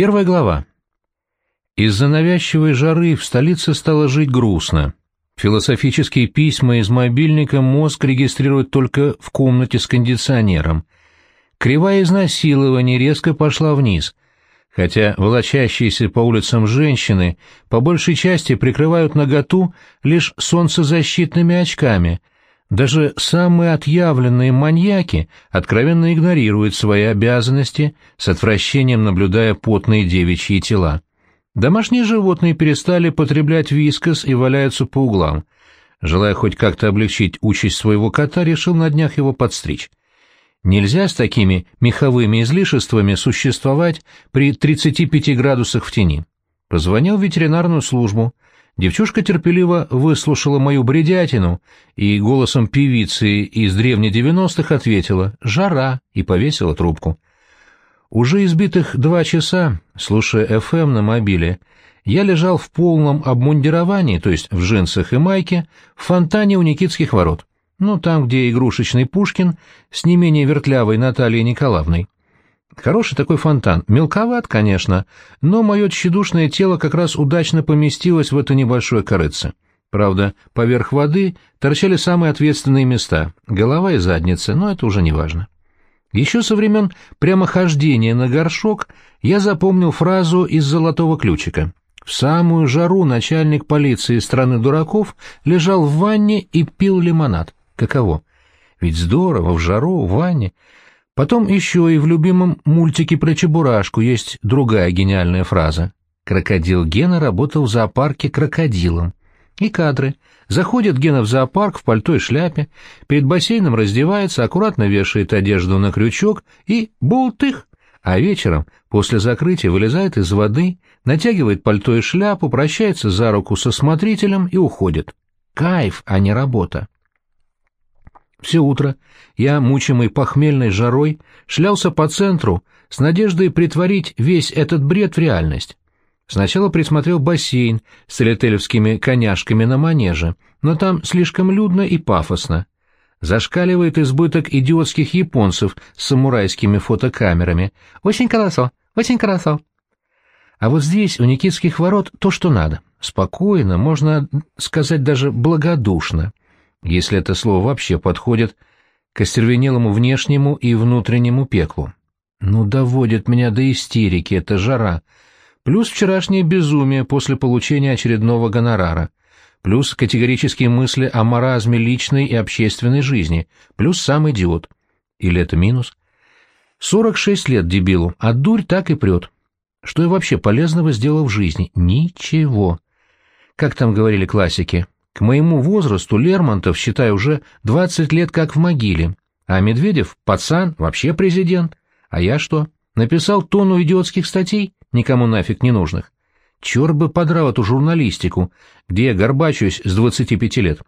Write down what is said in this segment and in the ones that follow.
Первая глава. Из-за навязчивой жары в столице стало жить грустно. Философические письма из мобильника мозг регистрирует только в комнате с кондиционером. Кривая изнасилования резко пошла вниз, хотя волочащиеся по улицам женщины по большей части прикрывают наготу лишь солнцезащитными очками. Даже самые отъявленные маньяки откровенно игнорируют свои обязанности, с отвращением наблюдая потные девичьи тела. Домашние животные перестали потреблять вискос и валяются по углам. Желая хоть как-то облегчить участь своего кота, решил на днях его подстричь. Нельзя с такими меховыми излишествами существовать при 35 градусах в тени. Позвонил в ветеринарную службу. Девчушка терпеливо выслушала мою бредятину и голосом певицы из древних девяностых ответила «Жара» и повесила трубку. Уже избитых два часа, слушая ФМ на мобиле, я лежал в полном обмундировании, то есть в джинсах и майке, в фонтане у Никитских ворот. Ну, там, где игрушечный Пушкин с не менее вертлявой Натальей Николаевной. Хороший такой фонтан, мелковат, конечно, но мое тщедушное тело как раз удачно поместилось в это небольшое корыце. Правда, поверх воды торчали самые ответственные места — голова и задница, но это уже не важно. Еще со времен прямохождения на горшок я запомнил фразу из «Золотого ключика». В самую жару начальник полиции страны дураков лежал в ванне и пил лимонад. Каково? Ведь здорово, в жару, в ванне. Потом еще и в любимом мультике про Чебурашку есть другая гениальная фраза. Крокодил Гена работал в зоопарке крокодилом. И кадры. Заходит Гена в зоопарк в пальто и шляпе, перед бассейном раздевается, аккуратно вешает одежду на крючок и болтых. А вечером, после закрытия, вылезает из воды, натягивает пальто и шляпу, прощается за руку со смотрителем и уходит. Кайф, а не работа. Все утро я, мучимый похмельной жарой, шлялся по центру с надеждой притворить весь этот бред в реальность. Сначала присмотрел бассейн с целетелевскими коняшками на манеже, но там слишком людно и пафосно. Зашкаливает избыток идиотских японцев с самурайскими фотокамерами. Очень хорошо, очень хорошо. А вот здесь, у Никитских ворот, то, что надо. Спокойно, можно сказать даже благодушно, если это слово вообще подходит к остервенелому внешнему и внутреннему пеклу. Ну, доводит меня до истерики эта жара — плюс вчерашнее безумие после получения очередного гонорара, плюс категорические мысли о маразме личной и общественной жизни, плюс сам идиот. Или это минус? 46 лет дебилу, а дурь так и прет. Что я вообще полезного сделал в жизни? Ничего. Как там говорили классики, к моему возрасту Лермонтов, считай, уже 20 лет как в могиле, а Медведев, пацан, вообще президент. А я что, написал тонну идиотских статей? никому нафиг не нужных. Черт бы подрал эту журналистику, где я горбачусь с двадцати пяти лет.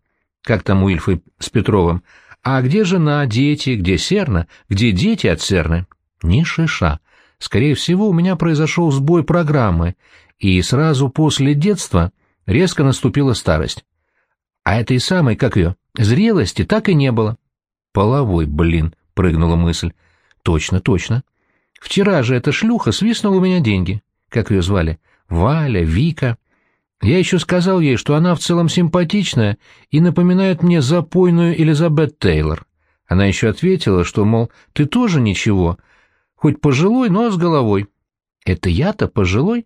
Как там у Ильфы с Петровым? А где жена, дети, где Серна, где дети от Серны? Ни шиша. Скорее всего, у меня произошел сбой программы, и сразу после детства резко наступила старость. А этой самой, как ее, зрелости так и не было. Половой, блин, прыгнула мысль. Точно, точно. Вчера же эта шлюха свистнула у меня деньги. Как ее звали? Валя, Вика. Я еще сказал ей, что она в целом симпатичная и напоминает мне запойную Элизабет Тейлор. Она еще ответила, что, мол, ты тоже ничего, хоть пожилой, но с головой. Это я-то пожилой?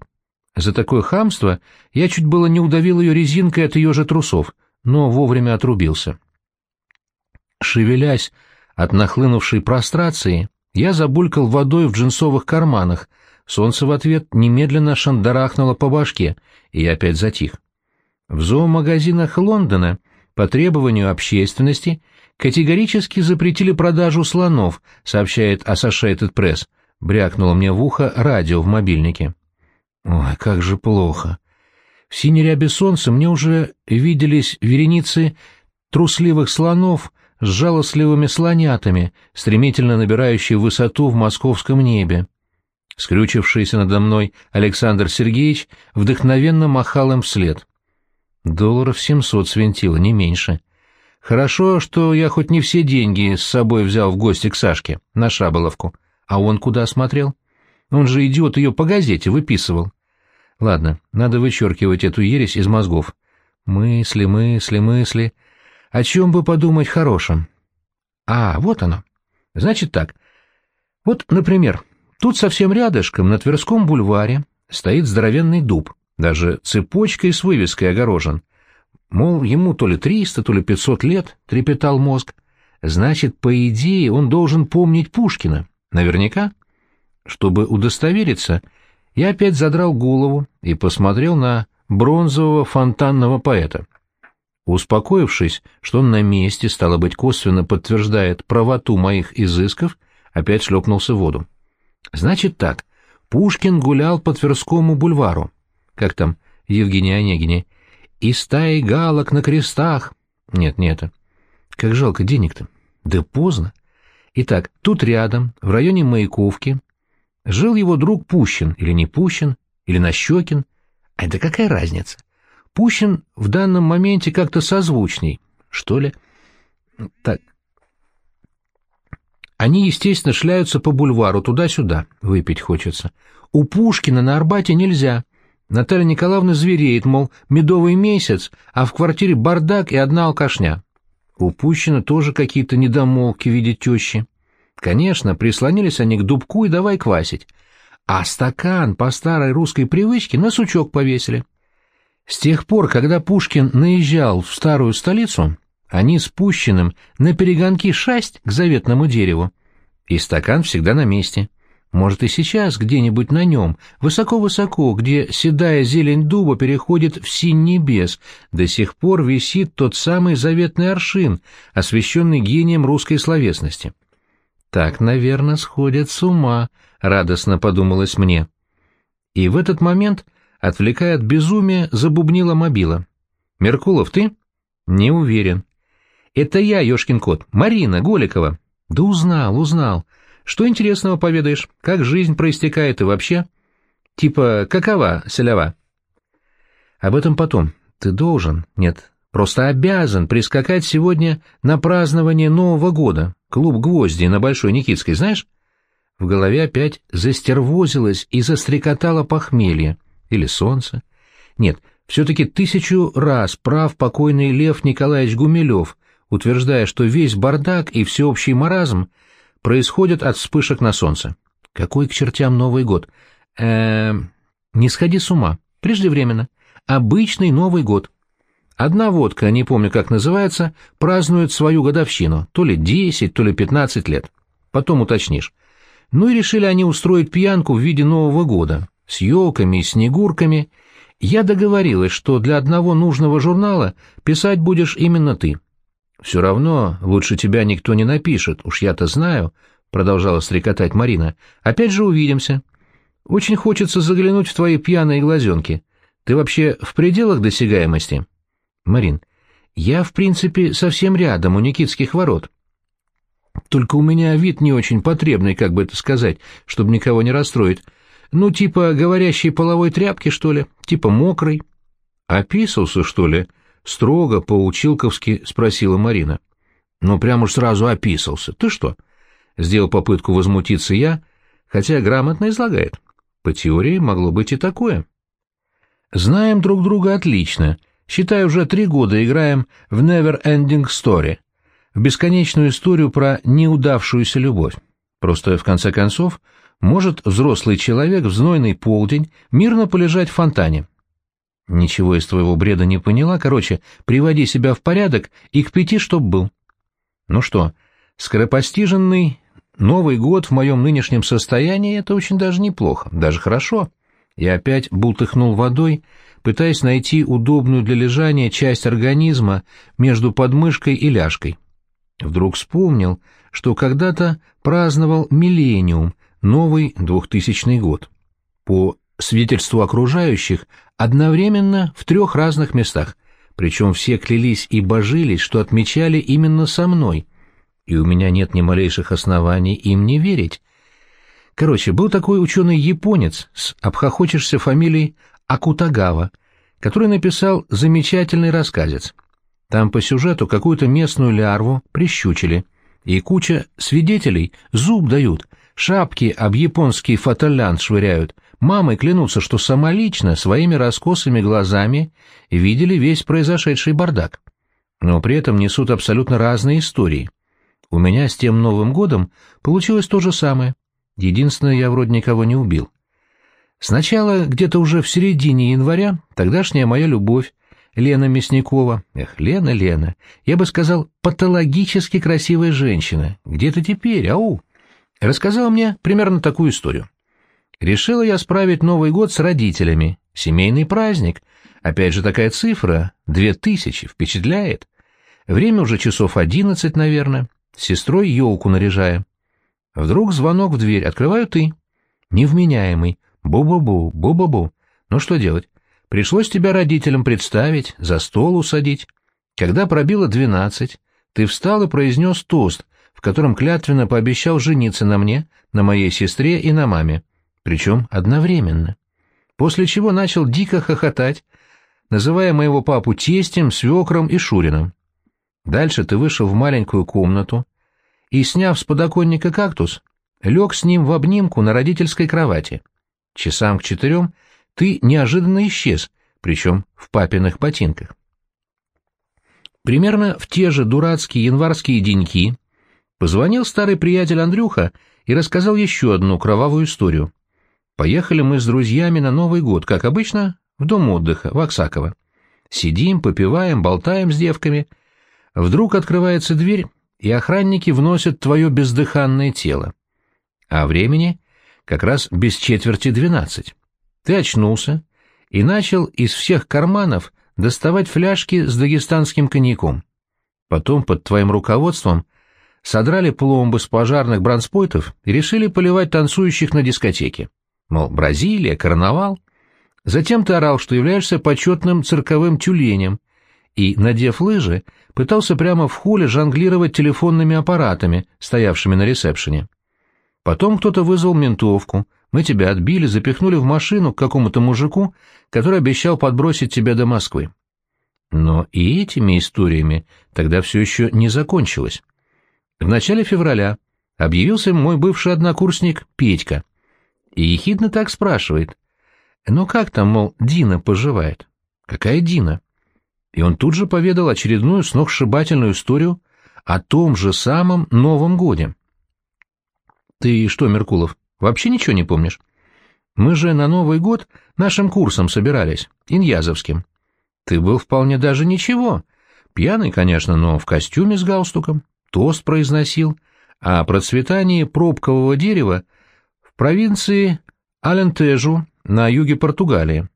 За такое хамство я чуть было не удавил ее резинкой от ее же трусов, но вовремя отрубился. Шевелясь от нахлынувшей прострации, я забулькал водой в джинсовых карманах, солнце в ответ немедленно шандарахнуло по башке, и я опять затих. В зоомагазинах Лондона по требованию общественности категорически запретили продажу слонов, сообщает Associated Press. Брякнуло мне в ухо радио в мобильнике. Ой, как же плохо. В синей солнца мне уже виделись вереницы трусливых слонов — с жалостливыми слонятами, стремительно набирающие высоту в московском небе. Скрючившийся надо мной Александр Сергеевич вдохновенно махал им вслед. Долларов семьсот свинтило, не меньше. Хорошо, что я хоть не все деньги с собой взял в гости к Сашке, на Шаболовку. А он куда смотрел? Он же, идиот, ее по газете выписывал. Ладно, надо вычеркивать эту ересь из мозгов. Мысли, мысли, мысли. О чем бы подумать хорошем? А, вот оно. Значит так. Вот, например, тут совсем рядышком, на Тверском бульваре, стоит здоровенный дуб, даже цепочкой с вывеской огорожен. Мол, ему то ли триста, то ли пятьсот лет, трепетал мозг. Значит, по идее, он должен помнить Пушкина. Наверняка. Чтобы удостовериться, я опять задрал голову и посмотрел на бронзового фонтанного поэта. Успокоившись, что он на месте, стало быть, косвенно подтверждает правоту моих изысков, опять шлепнулся в воду. Значит так, Пушкин гулял по Тверскому бульвару. Как там, Евгения Онегине? И стаи галок на крестах. Нет, не это. Как жалко денег-то. Да поздно. Итак, тут рядом, в районе Маяковки, жил его друг Пущин, или не Пущин, или Нащекин. А это какая разница? Пущин в данном моменте как-то созвучней, что ли? Так. Они, естественно, шляются по бульвару туда-сюда, выпить хочется. У Пушкина на Арбате нельзя. Наталья Николаевна звереет, мол, медовый месяц, а в квартире бардак и одна алкашня. У Пущина тоже какие-то недомолки в тещи. Конечно, прислонились они к дубку и давай квасить. А стакан по старой русской привычке на сучок повесили. С тех пор, когда Пушкин наезжал в старую столицу, они с Пущиным на перегонки шасть к заветному дереву. И стакан всегда на месте. Может, и сейчас где-нибудь на нем, высоко-высоко, где седая зелень дуба переходит в синь небес, до сих пор висит тот самый заветный аршин, освященный гением русской словесности. Так, наверное, сходят с ума, — радостно подумалось мне. И в этот момент Отвлекая от безумия, забубнила мобила. «Меркулов, ты?» «Не уверен». «Это я, ёшкин кот, Марина Голикова». «Да узнал, узнал. Что интересного поведаешь? Как жизнь проистекает и вообще?» «Типа, какова, селява?» «Об этом потом. Ты должен, нет, просто обязан прискакать сегодня на празднование Нового года, клуб «Гвозди» на Большой Никитской, знаешь?» В голове опять застервозилось и застрекотало похмелье. Или солнце? Нет, все-таки тысячу раз прав покойный Лев Николаевич Гумилев, утверждая, что весь бардак и всеобщий маразм происходят от вспышек на солнце. Какой к чертям Новый год? Эм, не сходи с ума. Преждевременно. Обычный Новый год. Одна водка, не помню как называется, празднует свою годовщину, то ли десять, то ли пятнадцать лет. Потом уточнишь. Ну и решили они устроить пьянку в виде Нового года с елками и снегурками, я договорилась, что для одного нужного журнала писать будешь именно ты. Все равно лучше тебя никто не напишет, уж я-то знаю, — продолжала стрекотать Марина. Опять же увидимся. Очень хочется заглянуть в твои пьяные глазенки. Ты вообще в пределах досягаемости? Марин, я, в принципе, совсем рядом, у Никитских ворот. Только у меня вид не очень потребный, как бы это сказать, чтобы никого не расстроить. Ну, типа говорящей половой тряпки, что ли? Типа мокрой? Описался, что ли? Строго, по-училковски спросила Марина. Ну, прям уж сразу описался. Ты что? Сделал попытку возмутиться я, хотя грамотно излагает. По теории могло быть и такое. Знаем друг друга отлично. Считай, уже три года играем в Never Ending Story, в бесконечную историю про неудавшуюся любовь. Просто, в конце концов, может взрослый человек в знойный полдень мирно полежать в фонтане? Ничего из твоего бреда не поняла. Короче, приводи себя в порядок и к пяти, чтоб был. Ну что, скоропостиженный Новый год в моем нынешнем состоянии — это очень даже неплохо, даже хорошо. Я опять бултыхнул водой, пытаясь найти удобную для лежания часть организма между подмышкой и ляжкой. Вдруг вспомнил, что когда-то праздновал миллениум, новый двухтысячный год. По свидетельству окружающих, одновременно в трех разных местах, причем все клялись и божились, что отмечали именно со мной, и у меня нет ни малейших оснований им не верить. Короче, был такой ученый-японец с обхохочешься фамилией Акутагава, который написал замечательный рассказец. Там по сюжету какую-то местную лярву прищучили, и куча свидетелей зуб дают — шапки об японский фаталянд швыряют, мамы клянутся, что самолично, своими раскосыми глазами видели весь произошедший бардак. Но при этом несут абсолютно разные истории. У меня с тем Новым годом получилось то же самое. Единственное, я вроде никого не убил. Сначала, где-то уже в середине января, тогдашняя моя любовь, Лена Мясникова, эх, Лена, Лена, я бы сказал, патологически красивая женщина, где-то теперь, ау, рассказала мне примерно такую историю. Решила я справить Новый год с родителями, семейный праздник, опять же такая цифра, две тысячи, впечатляет. Время уже часов одиннадцать, наверное, с сестрой елку наряжая. Вдруг звонок в дверь, открываю ты. Невменяемый, Бу-бу-бу, бу-бу-бу. Ну что делать? Пришлось тебя родителям представить, за стол усадить. Когда пробило двенадцать, ты встал и произнес тост, в котором клятвенно пообещал жениться на мне, на моей сестре и на маме. Причем одновременно. После чего начал дико хохотать, называя моего папу тестем, свекром и шурином. Дальше ты вышел в маленькую комнату и, сняв с подоконника кактус, лег с ним в обнимку на родительской кровати. Часам к четырем ты неожиданно исчез, причем в папиных ботинках. Примерно в те же дурацкие январские деньки позвонил старый приятель Андрюха и рассказал еще одну кровавую историю. Поехали мы с друзьями на Новый год, как обычно, в дом отдыха, в Оксаково. Сидим, попиваем, болтаем с девками. Вдруг открывается дверь, и охранники вносят твое бездыханное тело. А времени как раз без четверти двенадцать. Ты очнулся и начал из всех карманов доставать фляжки с дагестанским коньяком. Потом под твоим руководством содрали пломбы с пожарных бронспойтов и решили поливать танцующих на дискотеке. Мол, Бразилия, карнавал. Затем ты орал, что являешься почетным цирковым тюленем, и, надев лыжи, пытался прямо в холле жонглировать телефонными аппаратами, стоявшими на ресепшене. Потом кто-то вызвал ментовку, мы тебя отбили, запихнули в машину к какому-то мужику, который обещал подбросить тебя до Москвы. Но и этими историями тогда все еще не закончилось. В начале февраля объявился мой бывший однокурсник Петька. И ехидно так спрашивает. «Ну как там, мол, Дина поживает?» «Какая Дина?» И он тут же поведал очередную сногсшибательную историю о том же самом Новом Годе. Ты что, Меркулов, вообще ничего не помнишь? Мы же на Новый год нашим курсом собирались, иньязовским. Ты был вполне даже ничего. Пьяный, конечно, но в костюме с галстуком. Тост произносил о процветании пробкового дерева в провинции Алентежу на юге Португалии.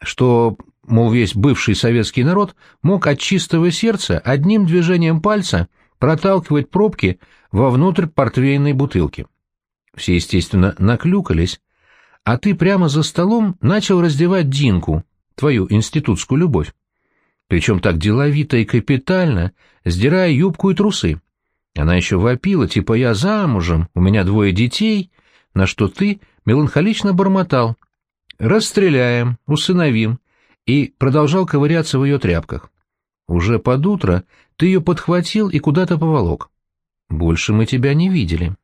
Что, мол, весь бывший советский народ мог от чистого сердца одним движением пальца проталкивать пробки вовнутрь портвейной бутылки. Все, естественно, наклюкались, а ты прямо за столом начал раздевать Динку, твою институтскую любовь. Причем так деловито и капитально, сдирая юбку и трусы. Она еще вопила, типа «я замужем, у меня двое детей», на что ты меланхолично бормотал. «Расстреляем, усыновим», и продолжал ковыряться в ее тряпках. Уже под утро ты ее подхватил и куда-то поволок. Больше мы тебя не видели.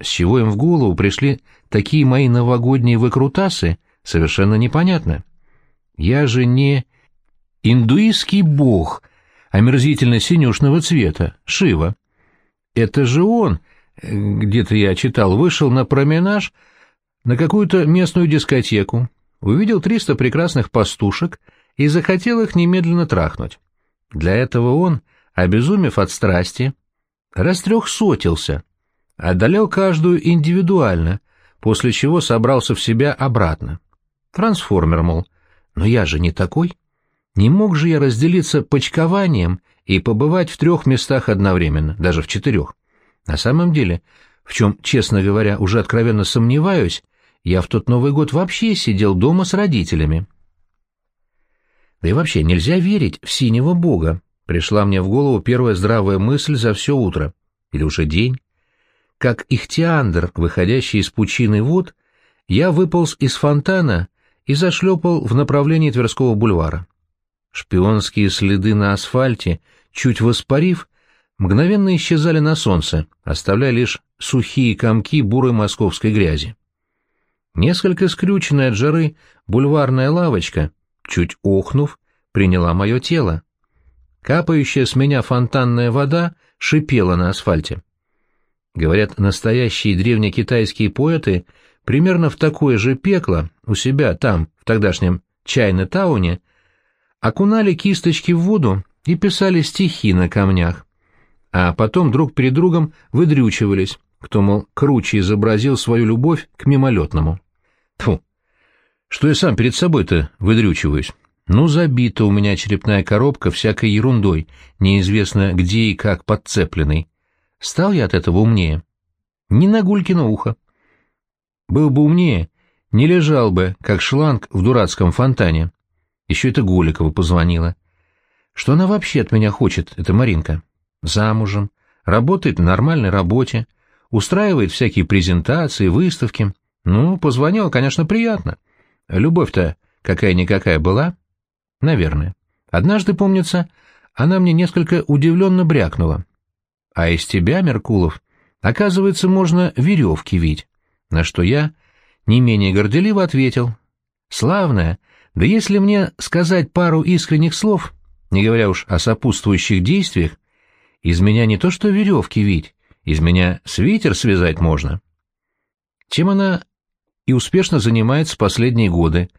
С чего им в голову пришли такие мои новогодние выкрутасы, совершенно непонятно. Я же не индуистский бог, омерзительно-синюшного цвета, Шива. Это же он, где-то я читал, вышел на променаж на какую-то местную дискотеку, увидел триста прекрасных пастушек и захотел их немедленно трахнуть. Для этого он, обезумев от страсти, растрехсотился, одолел каждую индивидуально, после чего собрался в себя обратно. Трансформер, мол, но я же не такой. Не мог же я разделиться почкованием и побывать в трех местах одновременно, даже в четырех. На самом деле, в чем, честно говоря, уже откровенно сомневаюсь, я в тот Новый год вообще сидел дома с родителями. Да и вообще нельзя верить в синего бога. Пришла мне в голову первая здравая мысль за все утро. Или уже день. Как ихтиандр, выходящий из пучины вод, я выполз из фонтана и зашлепал в направлении Тверского бульвара. Шпионские следы на асфальте, чуть воспарив, мгновенно исчезали на солнце, оставляя лишь сухие комки бурой московской грязи. Несколько скрюченная от жары бульварная лавочка, чуть охнув, приняла мое тело. Капающая с меня фонтанная вода шипела на асфальте. Говорят, настоящие древнекитайские поэты примерно в такое же пекло у себя там, в тогдашнем Чайна-тауне, окунали кисточки в воду и писали стихи на камнях, а потом друг перед другом выдрючивались, кто, мол, круче изобразил свою любовь к мимолетному. Тьфу! Что я сам перед собой-то выдрючиваюсь? Ну, забита у меня черепная коробка всякой ерундой, неизвестно где и как подцепленной. Стал я от этого умнее? Не на гулькино ухо. Был бы умнее, не лежал бы, как шланг в дурацком фонтане. Еще это Голикова позвонила. Что она вообще от меня хочет, эта Маринка? Замужем, работает на нормальной работе, устраивает всякие презентации, выставки. Ну, позвонила, конечно, приятно. Любовь-то какая-никакая была? Наверное. Однажды, помнится, она мне несколько удивленно брякнула. А из тебя, Меркулов, оказывается, можно веревки вить. На что я не менее горделиво ответил. Славная, да если мне сказать пару искренних слов, не говоря уж о сопутствующих действиях, из меня не то что веревки вить, из меня свитер связать можно. Чем она и успешно занимается последние годы.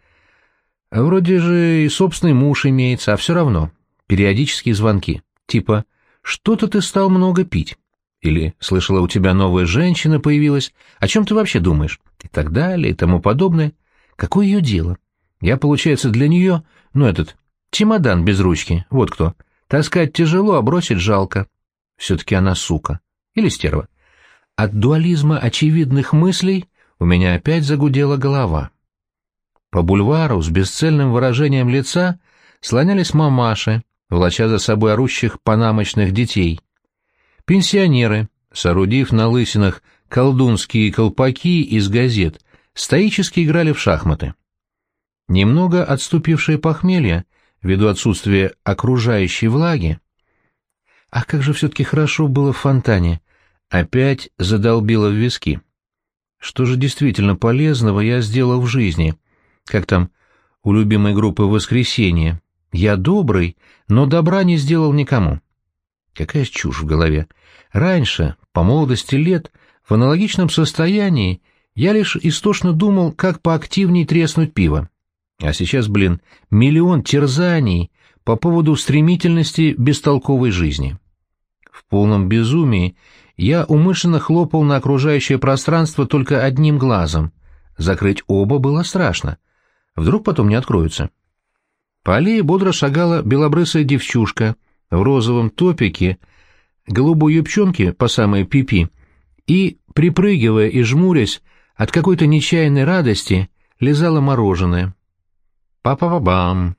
Вроде же и собственный муж имеется, а все равно. Периодические звонки. Типа «Что-то ты стал много пить». Или «Слышала, у тебя новая женщина появилась. О чем ты вообще думаешь?» И так далее, и тому подобное. Какое ее дело? Я, получается, для нее, ну, этот, чемодан без ручки, вот кто. Таскать тяжело, а бросить жалко. Все-таки она сука. Или стерва. От дуализма очевидных мыслей у меня опять загудела голова. По бульвару с бесцельным выражением лица слонялись мамаши, волоча за собой орущих панамочных детей. Пенсионеры, соорудив на лысинах колдунские колпаки из газет, стоически играли в шахматы. Немного отступившее похмелье, ввиду отсутствия окружающей влаги, ах, как же все-таки хорошо было в фонтане, опять задолбило в виски. Что же действительно полезного я сделал в жизни? Как там у любимой группы «Воскресенье»? Я добрый, но добра не сделал никому. Какая чушь в голове. Раньше, по молодости лет, в аналогичном состоянии, я лишь истошно думал, как поактивней треснуть пиво. А сейчас, блин, миллион терзаний по поводу стремительности бестолковой жизни. В полном безумии я умышленно хлопал на окружающее пространство только одним глазом. Закрыть оба было страшно. Вдруг потом не откроются. По аллее бодро шагала белобрысая девчушка в розовом топике, голубой юбчонке по самой пипи, и, припрыгивая и жмурясь, от какой-то нечаянной радости лизала мороженое. Па-па-па-бам!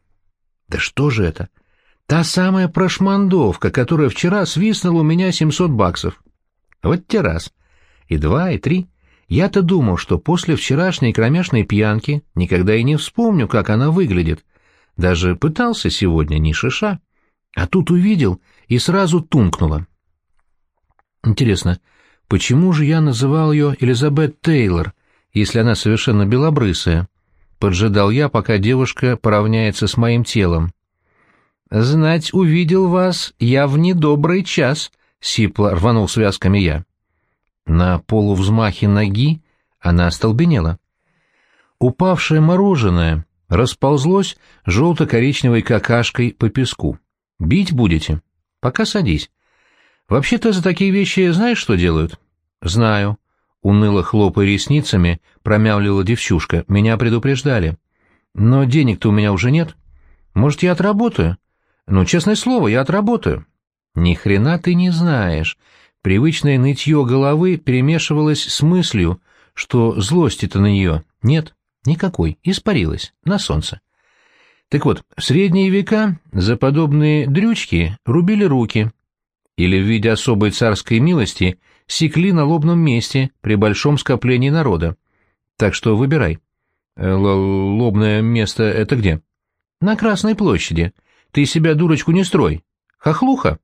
Да что же это? Та самая прошмандовка, которая вчера свистнула у меня 700 баксов. Вот те раз. И два, и три. Я-то думал, что после вчерашней кромешной пьянки никогда и не вспомню, как она выглядит. Даже пытался сегодня, ни шиша. А тут увидел и сразу тункнуло. Интересно, почему же я называл ее Элизабет Тейлор, если она совершенно белобрысая? Поджидал я, пока девушка поравняется с моим телом. «Знать, увидел вас я в недобрый час», — сипло рванул связками я. На полувзмахе ноги она остолбенела. Упавшее мороженое расползлось желто-коричневой какашкой по песку. «Бить будете? Пока садись. Вообще-то за такие вещи знаешь, что делают?» «Знаю», — уныло хлопая ресницами, промявлила девчушка. «Меня предупреждали. Но денег-то у меня уже нет. Может, я отработаю? Ну, честное слово, я отработаю». Ни хрена ты не знаешь. Привычное нытье головы перемешивалось с мыслью, что злости-то на нее нет, никакой, испарилась, на солнце. Так вот, в средние века за подобные дрючки рубили руки, или в виде особой царской милости секли на лобном месте при большом скоплении народа. Так что выбирай. Э, Л лобное место это где? На Красной площади. Ты себя, дурочку, не строй. Хохлуха?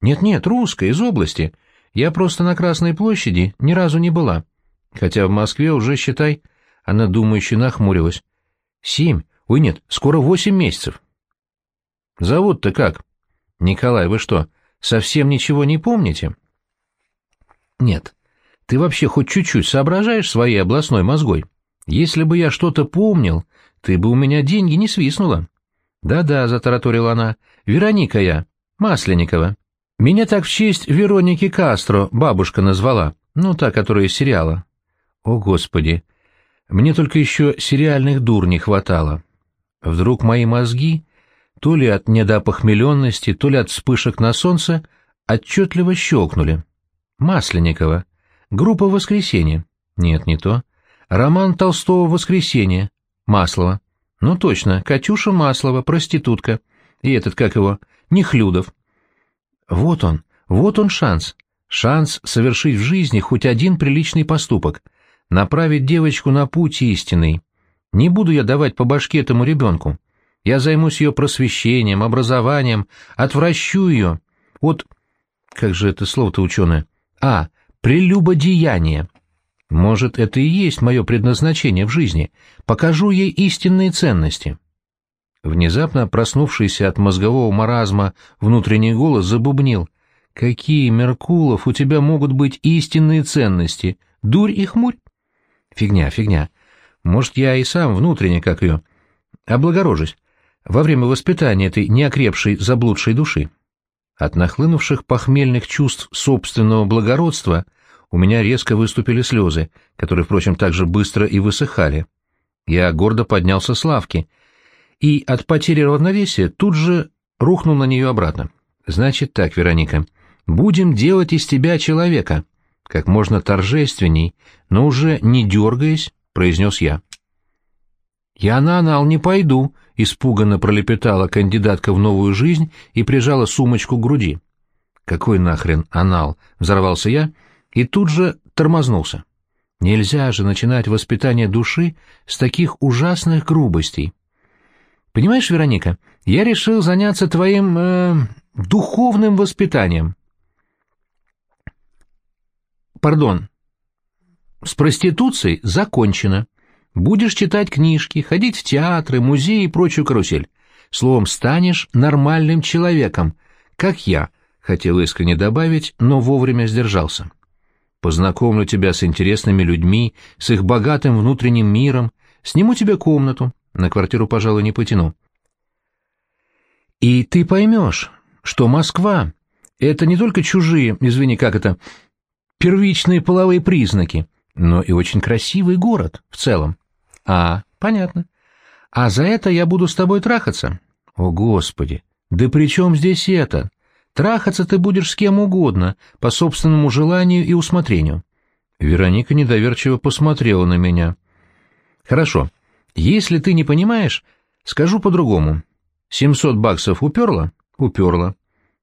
Нет-нет, русская, из области. Я просто на Красной площади ни разу не была. Хотя в Москве уже, считай, она думающе нахмурилась. Семь, ой нет, скоро восемь месяцев. Зовут-то как? Николай, вы что, совсем ничего не помните? Нет. Ты вообще хоть чуть-чуть соображаешь своей областной мозгой? Если бы я что-то помнил, ты бы у меня деньги не свистнула. Да-да, затараторила она, Вероника я, Масленникова. Меня так в честь Вероники Кастро бабушка назвала, ну, та, которая из сериала. О, Господи! Мне только еще сериальных дур не хватало. Вдруг мои мозги, то ли от недопохмеленности, то ли от вспышек на солнце, отчетливо щелкнули. Масленникова. Группа «Воскресенье». Нет, не то. Роман Толстого «Воскресенье». Маслова. Ну точно, Катюша Маслова, проститутка. И этот, как его, Нехлюдов. Вот он, вот он шанс. Шанс совершить в жизни хоть один приличный поступок. Направить девочку на путь истинный. Не буду я давать по башке этому ребенку. Я займусь ее просвещением, образованием, отвращу ее. Вот, как же это слово-то ученое? А, прелюбодеяние. Может, это и есть мое предназначение в жизни. Покажу ей истинные ценности. Внезапно проснувшийся от мозгового маразма внутренний голос забубнил. «Какие, Меркулов, у тебя могут быть истинные ценности? Дурь и хмурь?» «Фигня, фигня. Может, я и сам внутренне, как ее, облагорожусь во время воспитания этой неокрепшей заблудшей души. От нахлынувших похмельных чувств собственного благородства у меня резко выступили слезы, которые, впрочем, так же быстро и высыхали. Я гордо поднялся с лавки и от потери равновесия тут же рухнул на нее обратно. «Значит так, Вероника, будем делать из тебя человека», как можно торжественней, но уже не дергаясь, произнес я. «Я на анал не пойду», — испуганно пролепетала кандидатка в новую жизнь и прижала сумочку к груди. «Какой нахрен анал?» — взорвался я и тут же тормознулся. Нельзя же начинать воспитание души с таких ужасных грубостей. Понимаешь, Вероника, я решил заняться твоим э, духовным воспитанием. Пардон. С проституцией закончено. Будешь читать книжки, ходить в театры, музеи и прочую карусель. Словом, станешь нормальным человеком, как я, хотел искренне добавить, но вовремя сдержался. Познакомлю тебя с интересными людьми, с их богатым внутренним миром, сниму тебе комнату, на квартиру, пожалуй, не потяну. И ты поймешь, что Москва — это не только чужие, извини, как это, первичные половые признаки, но и очень красивый город в целом. А, понятно. А за это я буду с тобой трахаться? О, Господи! Да при чем здесь это? Трахаться ты будешь с кем угодно, по собственному желанию и усмотрению. Вероника недоверчиво посмотрела на меня. Хорошо. Если ты не понимаешь, скажу по-другому. Семьсот баксов уперла? Уперла.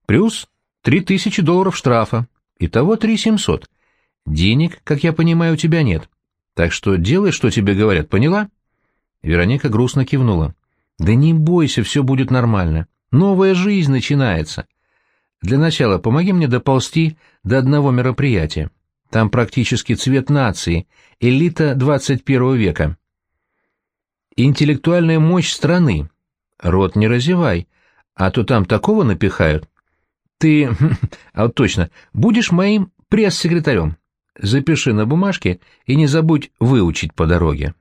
Плюс три тысячи долларов штрафа. Итого три семьсот. Денег, как я понимаю, у тебя нет. Так что делай, что тебе говорят, поняла?» Вероника грустно кивнула. «Да не бойся, все будет нормально. Новая жизнь начинается. Для начала помоги мне доползти до одного мероприятия. Там практически цвет нации, элита 21 века. Интеллектуальная мощь страны. Рот не разевай, а то там такого напихают. Ты, а вот точно, будешь моим пресс-секретарем. Запиши на бумажке и не забудь выучить по дороге.